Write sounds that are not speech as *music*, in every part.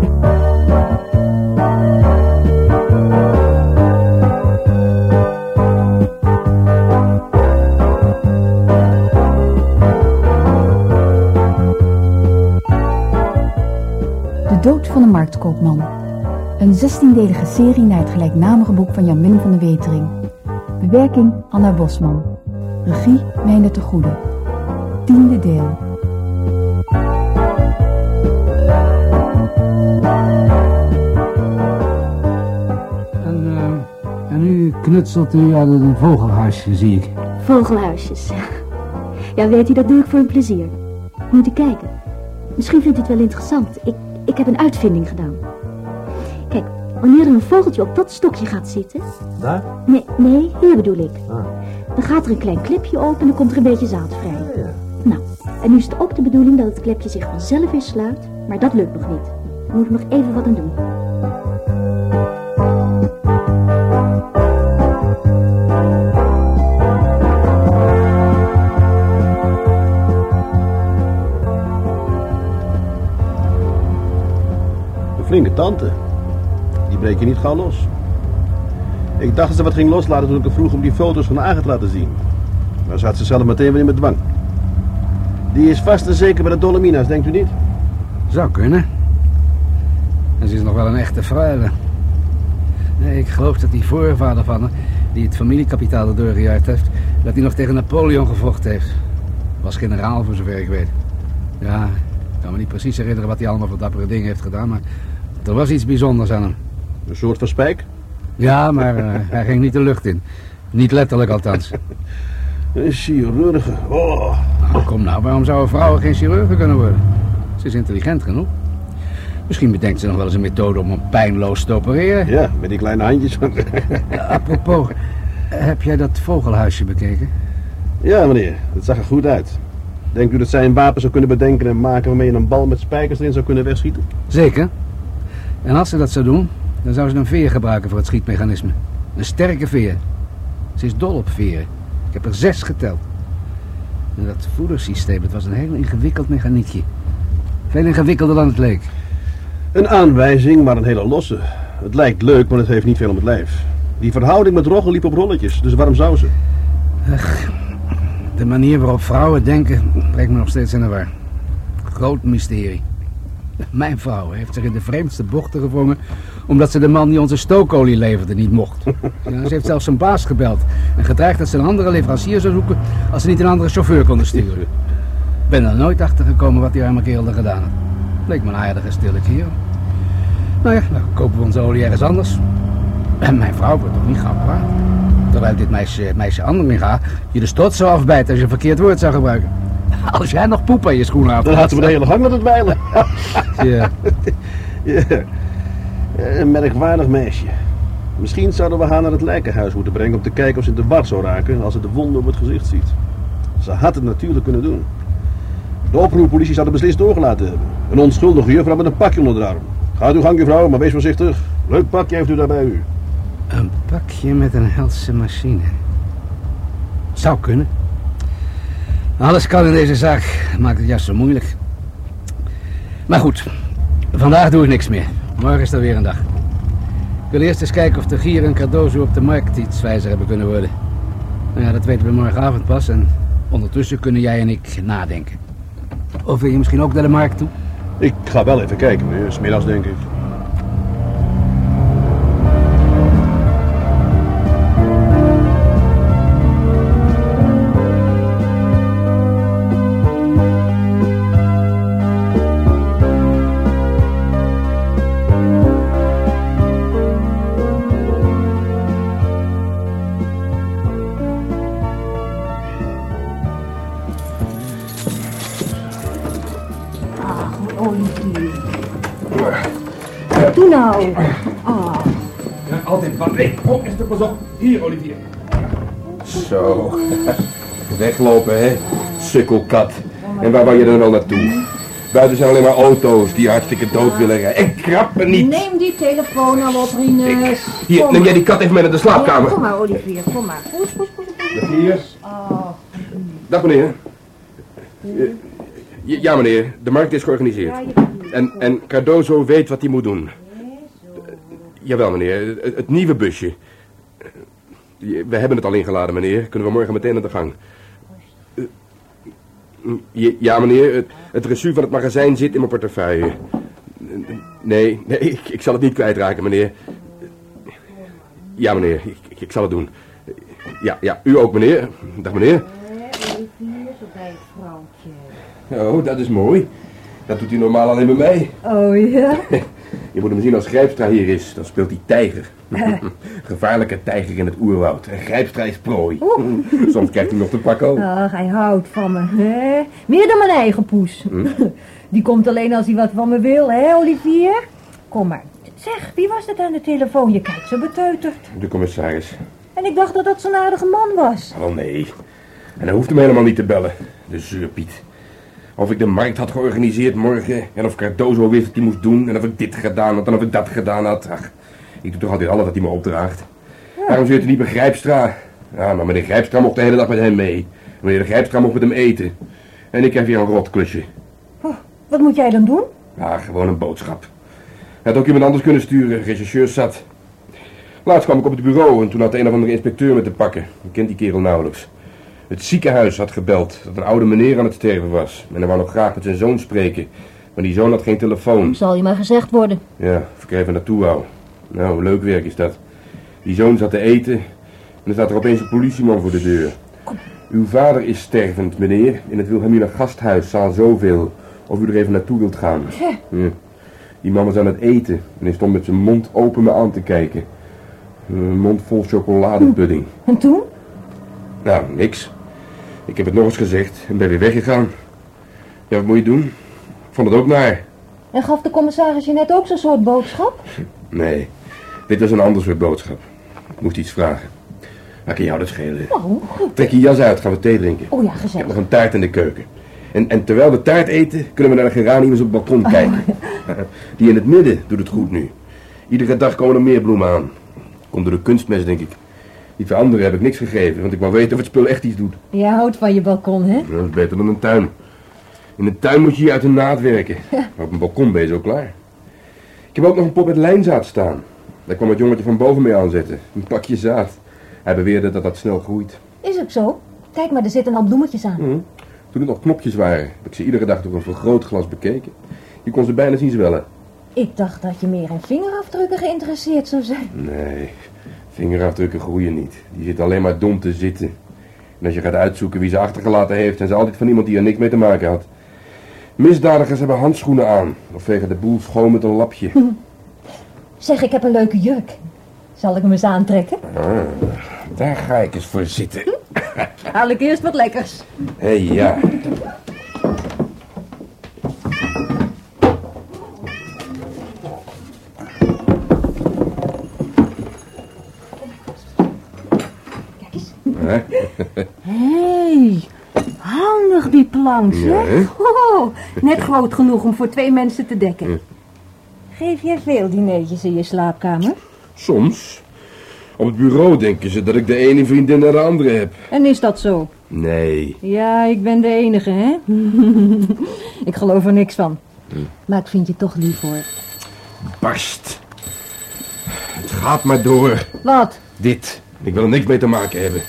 De dood van de marktkoopman. Een 16-delige serie naar het gelijknamige boek van Jan van de Wetering. Bewerking Anna Bosman. Regie Meijner de Goede. Tiende deel. Knutselt u aan een vogelhuisje, zie ik. Vogelhuisjes. Ja, weet u, dat doe ik voor een plezier. Moet u kijken. Misschien vindt u het wel interessant. Ik, ik heb een uitvinding gedaan. Kijk, wanneer er een vogeltje op dat stokje gaat zitten... Daar? Nee, nee, hier bedoel ik. Ah. Dan gaat er een klein klepje open en dan komt er een beetje zaad vrij. Nou, en nu is het ook de bedoeling dat het klepje zich vanzelf weer sluit, maar dat lukt nog niet. Daar moet ik nog even wat aan doen. Die breek je niet gauw los. Ik dacht dat ze wat ging loslaten toen ik haar vroeg om die foto's van Agen te laten zien. Maar ze had zichzelf meteen weer in bedwang. Die is vast en zeker bij de Dolomina's, denkt u niet? Zou kunnen. En ze is nog wel een echte freule. Nee, ik geloof dat die voorvader van haar, die het familiekapitaal erdoor gejaagd heeft, dat hij nog tegen Napoleon gevochten heeft. Was generaal voor zover ik weet. Ja, ik kan me niet precies herinneren wat hij allemaal voor dappere dingen heeft gedaan, maar er was iets bijzonders aan hem. Een soort van spijk? Ja, maar eh, *laughs* hij ging niet de lucht in. Niet letterlijk althans. Een chirurge. Oh. Nou, kom nou, waarom zouden vrouwen geen chirurgen kunnen worden? Ze is intelligent genoeg. Misschien bedenkt ze nog wel eens een methode om hem pijnloos te opereren. Ja, met die kleine handjes. *laughs* Apropos, heb jij dat vogelhuisje bekeken? ja, meneer. Dat zag er goed uit. Denkt u dat zij een wapen zou kunnen bedenken en maken waarmee je een bal met spijkers erin zou kunnen wegschieten? Zeker. En als ze dat zou doen, dan zou ze een veer gebruiken voor het schietmechanisme. Een sterke veer. Ze is dol op veren. Ik heb er zes geteld. En dat voedersysteem, het was een heel ingewikkeld mechaniekje. Veel ingewikkelder dan het leek. Een aanwijzing, maar een hele losse. Het lijkt leuk, maar het heeft niet veel om het lijf. Die verhouding met Rogge liep op rolletjes, dus waarom zou ze? De manier waarop vrouwen denken brengt me nog steeds in de war. Groot mysterie. Mijn vrouw heeft zich in de vreemdste bochten gewrongen... omdat ze de man die onze stookolie leverde niet mocht. Ze heeft zelfs zijn baas gebeld... en gedreigd dat ze een andere leverancier zou zoeken... als ze niet een andere chauffeur konden sturen. Ik ben er nooit achter gekomen wat die arme kerel er gedaan had. Leek me een aardige stille kerel. Nou ja, dan kopen we onze olie ergens anders. En mijn vrouw wordt toch niet gauw kwaad. Terwijl dit meisje, meisje Andringa je de stot zou afbijten als je een verkeerd woord zou gebruiken. *laughs* Als jij nog poep aan je schoenen had. Dan laten we de hele gang met het wijlen. Ja. *laughs* Ja. Een merkwaardig meisje. Misschien zouden we haar naar het lijkenhuis moeten brengen om te kijken of ze in de war zou raken als ze de wonden op het gezicht ziet. Ze had het natuurlijk kunnen doen. De oproerpolitie zou het beslist doorgelaten hebben. Een onschuldige juffrouw met een pakje onder de arm. Gaat uw gang, juffrouw, maar wees voorzichtig. Leuk pakje heeft u daar bij u. Een pakje met een helse machine. Zou kunnen. Alles kan in deze zaak. Maakt het juist zo moeilijk. Maar goed, vandaag doe ik niks meer. Morgen is er weer een dag. Ik wil eerst eens kijken of de gier en cadeau op de markt iets wijzer hebben kunnen worden. Nou ja, dat weten we morgenavond pas. En ondertussen kunnen jij en ik nadenken. Of wil je misschien ook naar de markt toe? Ik ga wel even kijken, meneer. Smiddags denk ik. Nee, oh, Esther, pas op. Hier, Olivier. Zo. Weglopen, hè? Sukkelkat. En waar wou je er nou naartoe? Buiten zijn alleen maar auto's die hartstikke dood willen rijden. En krappen niet. Neem die telefoon nou op, Rinus. Hier, Kom neem jij die kat even mee naar de Ja, slaapkamer. kom maar, Olivier, kom maar. Poes, poes, poes, poes. Hier. Oh, Dag meneer. Eh, Ja, meneer. De markt is georganiseerd. ja, je En, en Cardozo weet wat hij moet doen. Jawel, meneer. Het, het nieuwe busje. We hebben het al ingeladen, meneer. Kunnen we morgen meteen aan de gang. Eh, Ja, ja, meneer. Het, het recu van het magazijn zit in mijn portefeuille. Nee, nee, ik, ik zal het niet kwijtraken, meneer. Ja, meneer. Ik, ik, zal het doen. Ja, ja, u ook, meneer. Dag, meneer. Olivier, zo bij het vrouwtje. Oh, dat is mooi. Dat doet hij normaal alleen bij mij. Oh ja? *laughs* Je moet hem zien als Grijpstra hier is. Dan speelt hij tijger. *laughs* Gevaarlijke tijger in het oerwoud. En Grijpstra is prooi. *laughs* Soms krijgt hij nog te pakken ook. Ach, hij houdt van me, hè? Meer dan mijn eigen poes. *laughs* Die komt alleen als hij wat van me wil, hè, Olivier? Kom maar. Zeg, wie was dat aan de telefoon? Je kijkt zo beteuterd. De commissaris. En ik dacht dat dat zo'n aardige man was. Oh nee. En hij hoeft hem helemaal niet te bellen. De zeurpiet. Of ik de markt had georganiseerd morgen. En of Cardozo wist wat hij moest doen. En of ik dit gedaan had. En of ik dat gedaan had. Ach, ik doe toch altijd alles wat hij me opdraagt. Waarom zit hij niet bij Grijpstra? Ja, maar meneer Grijpstra mocht de hele dag met hem mee. En meneer de Grijpstra mocht met hem eten. En ik heb weer een rotklusje. Oh, wat moet jij dan doen? Ja, gewoon een boodschap. Hij had ook iemand anders kunnen sturen. Rechercheur zat. Laatst kwam ik op het bureau en toen had een of andere inspecteur me te pakken. Ik kent die kerel nauwelijks. Het ziekenhuis had gebeld dat een oude meneer aan het sterven was. En hij wou nog graag met zijn zoon spreken. Maar die zoon had geen telefoon. Zal je maar gezegd worden. Ja, of ik er even naartoe wou. Nou, leuk werk is dat. Die zoon zat te eten en er staat er opeens een politieman voor de deur. Uw vader is stervend, meneer, in het Wilhelmina gasthuis, zaal zoveel. Of u er even naartoe wilt gaan. Ja. Die man was aan het eten en hij stond met zijn mond open me aan te kijken. Een mond vol chocoladepudding. En toen? Nou, niks. Ik heb het nog eens gezegd en ben weer weggegaan. Ja, wat moet je doen? Ik vond het ook naar. En gaf de commissaris je net ook zo'n soort boodschap? Nee, dit was een ander soort boodschap. Ik moest iets vragen. Maar kan jou dat schelen? Oh, Trek je jas uit, gaan we thee drinken. oh ja, Ik heb gezellig. nog een taart in de keuken. En, en terwijl we taart eten, kunnen we naar de geraniums op het balkon kijken. *laughs* Die in het midden doet het goed nu. Iedere dag komen er meer bloemen aan. Komt door de kunstmest, denk ik. Die voor anderen heb ik niks gegeven, want ik wou weten of het spul echt iets doet. Je houdt van je balkon, hè? Dat is beter dan een tuin. In een tuin moet je hier uit de naad werken. Maar op een balkon ben je zo klaar. Ik heb ook nog een pot met lijnzaad staan. Daar kwam het jongetje van boven mee aanzetten. Een pakje zaad. Hij beweerde dat dat snel groeit. Is ook zo. Kijk maar, er zitten al bloemetjes aan. Hm. Toen het nog knopjes waren, heb ik ze iedere dag door een vergrootglas bekeken. Je kon ze bijna zien zwellen. Ik dacht dat je meer in vingerafdrukken geïnteresseerd zou zijn. Nee, vingerafdrukken groeien niet. Die zitten alleen maar dom te zitten. En als je gaat uitzoeken wie ze achtergelaten heeft, zijn ze altijd van iemand die er niks mee te maken had. Misdadigers hebben handschoenen aan. Of vegen de boel schoon met een lapje. Zeg, ik heb een leuke jurk. Zal ik hem eens aantrekken? Ah, daar ga ik eens voor zitten. Haal ik eerst wat lekkers. Hé, ja. Hé, hey, handig die plank, zeg. hè? Oh, net groot genoeg om voor twee mensen te dekken. Geef jij veel dineetjes in je slaapkamer? Soms. Op het bureau denken ze dat ik de ene vriendin naar de andere heb. En is dat zo? Nee. Ja, ik ben de enige, hè? *laughs* ik geloof er niks van. Maar ik vind je toch lief, hoor. Barst. Het gaat maar door. Wat? Dit. Ik wil er niks mee te maken hebben.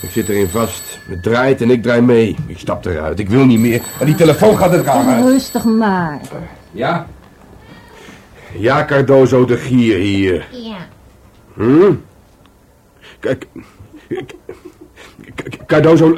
Ik zit erin vast. Het draait en ik draai mee. Ik stap eruit. Ik wil niet meer. En die telefoon gaat het raam uit. Rustig maar. Ja? Ja, Cardozo de Gier hier. Ja. Hm? Kijk. Cardozo,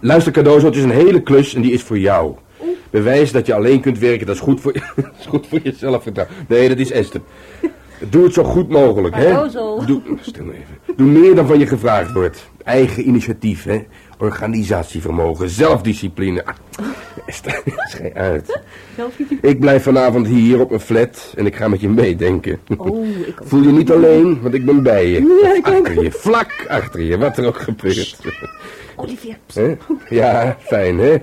luister Cardozo, het is een hele klus en die is voor jou. Bewijs dat je alleen kunt werken, dat is goed voor, je, *laughs* dat is goed voor je zelfvertrouwen. Nee, dat is Esther. Doe het zo goed mogelijk, hè? Doe, stil even. Doe meer dan van je gevraagd wordt. Eigen initiatief, hè? Organisatievermogen, zelfdiscipline. Ah, *laughs* schei uit. Ik blijf vanavond hier op mijn flat en ik ga met je meedenken. Oh, ik. *laughs* Voel je niet alleen, want ik ben bij je. Ja, ik ook. achter je, vlak achter je, wat er ook gebeurt. Olivier. Hè? Ja, fijn, hè?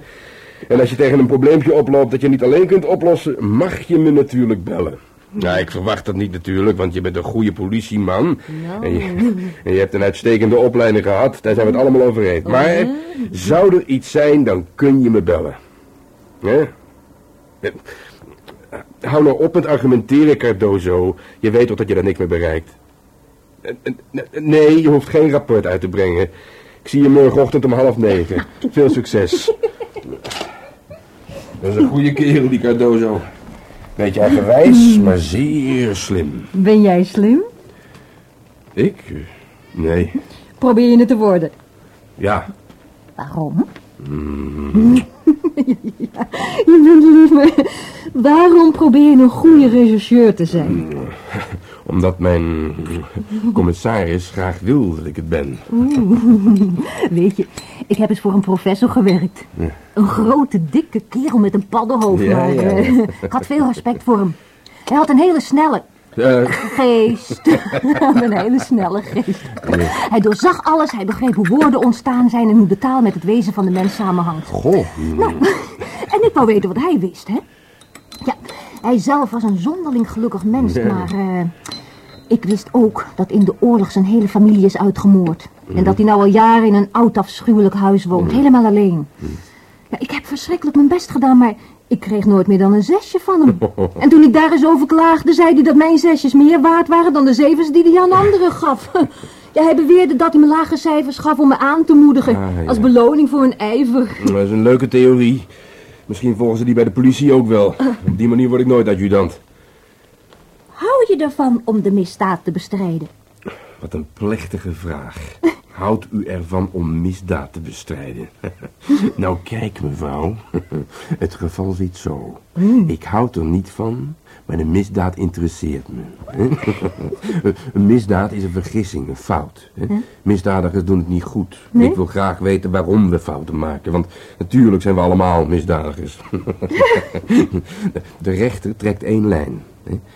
En als je tegen een probleempje oploopt dat je niet alleen kunt oplossen, mag je me natuurlijk bellen. Nou, ik verwacht dat niet natuurlijk, want je bent een goede politieman. En, je, *laughs* en je hebt een uitstekende opleiding gehad, daar zijn we het allemaal over eens. Maar zou er iets zijn, dan kun je me bellen. Hè? hou nou op met argumenteren, Cardozo. Je weet toch dat je daar niks mee bereikt? Eh, eh, Nee, je hoeft geen rapport uit te brengen. Ik zie je morgenochtend om half negen. Veel succes. *laughs* Dat is een goede kerel, die Cardozo. Beetje eigenwijs, *clears throat* maar zeer slim. Ben jij slim? Ik? Nee. Probeer je het te worden. Ja. Waarom? ja, *laughs* je bent lief, maar waarom probeer je een goede rechercheur te zijn? *laughs* Omdat mijn commissaris graag wil dat ik het ben. *laughs* Weet je, ik heb eens voor een professor gewerkt. Een grote, dikke kerel met een paddenhoofd. Ja, maar ja, eh, *laughs* ik had veel respect voor hem. Hij had een hele snelle geest. *laughs* een hele snelle geest. Hij doorzag alles, hij begreep hoe woorden ontstaan zijn... en hoe de taal met het wezen van de mens samenhangt. goh. Nou, *laughs* en ik wou weten wat hij wist, hè? Ja, hij zelf was een zonderling gelukkig mens, maar eh, ik wist ook dat in de oorlog zijn hele familie is uitgemoord. En dat hij nou al jaren in een oud afschuwelijk huis woont, helemaal alleen. Ja, ik heb verschrikkelijk mijn best gedaan, maar ik kreeg nooit meer dan een zesje van hem. *laughs* En toen ik daar eens over klaagde, zei hij dat mijn zesjes meer waard waren dan de zevens die hij aan anderen gaf. *laughs* Ja, hij beweerde dat hij me lage cijfers gaf om me aan te moedigen. Ah, ja. Als beloning voor mijn ijver. Dat is een leuke theorie. Misschien volgen ze die bij de politie ook wel. *laughs* Op die manier word ik nooit adjudant. Hou je ervan om de misdaad te bestrijden? Wat een plechtige vraag. *laughs* Houdt u ervan om misdaad te bestrijden? *laughs* nou kijk mevrouw, *laughs* het geval zit zo. Ik houd er niet van, maar een misdaad interesseert me. een misdaad is een vergissing, een fout. Misdadigers doen het niet goed. Nee? Ik wil graag weten waarom we fouten maken, want natuurlijk zijn we allemaal misdadigers. De rechter trekt één lijn.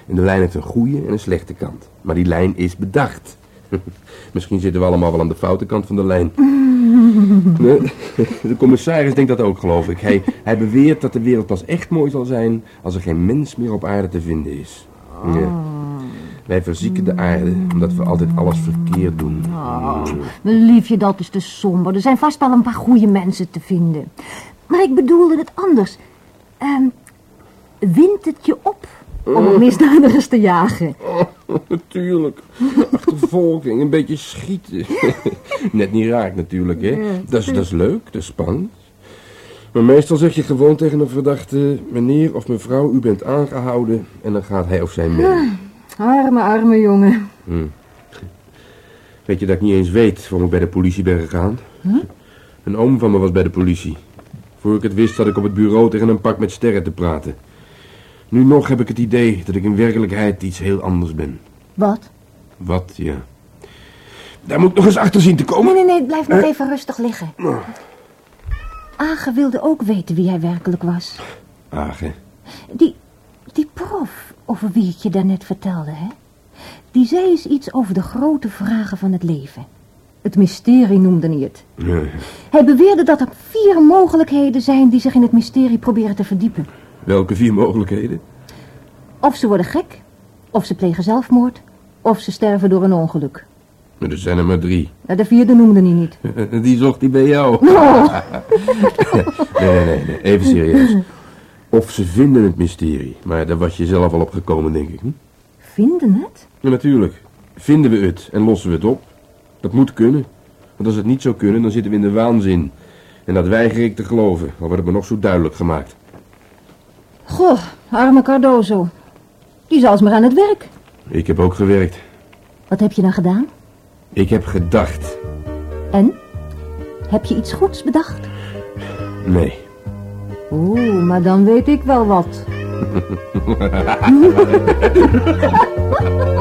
En de lijn heeft een goede en een slechte kant. Maar die lijn is bedacht. *laughs* Misschien zitten we allemaal wel aan de foute kant van de lijn. *laughs* De commissaris denkt dat ook, geloof ik. Hij, hij beweert dat de wereld pas echt mooi zal zijn als er geen mens meer op aarde te vinden is. Ja. Wij verzieken de aarde omdat we altijd alles verkeerd doen. Mijn liefje, dat is te somber. Er zijn vast wel een paar goede mensen te vinden. Maar ik bedoelde het anders. Ehm wint het je op om misdadigers te jagen? Natuurlijk. Achtervolging, een beetje schieten. *laughs* Net niet raak natuurlijk, hè. Dat is, dat is leuk, dat is spannend. Maar meestal zeg je gewoon tegen een verdachte... Meneer of mevrouw, u bent aangehouden... en dan gaat hij of zij mee. Arme, arme jongen. Weet je dat ik niet eens weet waarom ik bij de politie ben gegaan? Een oom van me was bij de politie. Voor ik het wist zat ik op het bureau tegen een pak met sterren te praten. Nu nog heb ik het idee dat ik in werkelijkheid iets heel anders ben. Wat? Wat, ja. Daar moet ik nog eens achter zien te komen. Nee, nee, nee, blijf nog even rustig liggen. Age wilde ook weten wie hij werkelijk was. Age. Die, die prof over wie ik je daarnet vertelde, hè? Die zei eens iets over de grote vragen van het leven. Het mysterie noemde hij het. Ja, Hij beweerde dat er vier mogelijkheden zijn die zich in het mysterie proberen te verdiepen. Welke vier mogelijkheden? Of ze worden gek, of ze plegen zelfmoord, of ze sterven door een ongeluk. Er zijn er maar drie. De vierde noemde hij niet. *laughs* Die zocht die bij jou. *laughs* *laughs* Nee, nee, nee, nee. Even serieus. Of ze vinden het mysterie. Maar daar was je zelf al op gekomen, denk ik. Hm? Vinden het? Ja, natuurlijk. Vinden we het en lossen we het op? Dat moet kunnen. Want als het niet zou kunnen, dan zitten we in de waanzin. En dat weiger ik te geloven, al wordt het me nog zo duidelijk gemaakt. Goh, arme Cardozo. Die is alsmaar aan het werk. Ik heb ook gewerkt. Wat heb je dan gedaan? Ik heb gedacht. En? Heb je iets goeds bedacht? Nee. Oeh, maar dan weet ik wel wat. *laughs*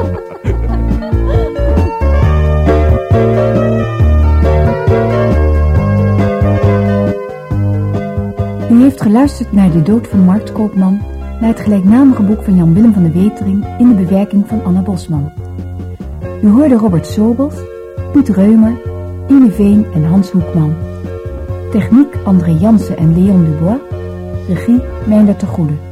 geluisterd naar De Dood van de Marktkoopman, naar het gelijknamige boek van Jan Willem van de Wetering in de bewerking van Anna Bosman. U hoorde Robert Sobels, Piet Reumer, Ine Veen en Hans Hoekman. Techniek André Jansen en Leon Dubois. Regie Meindert de Goede.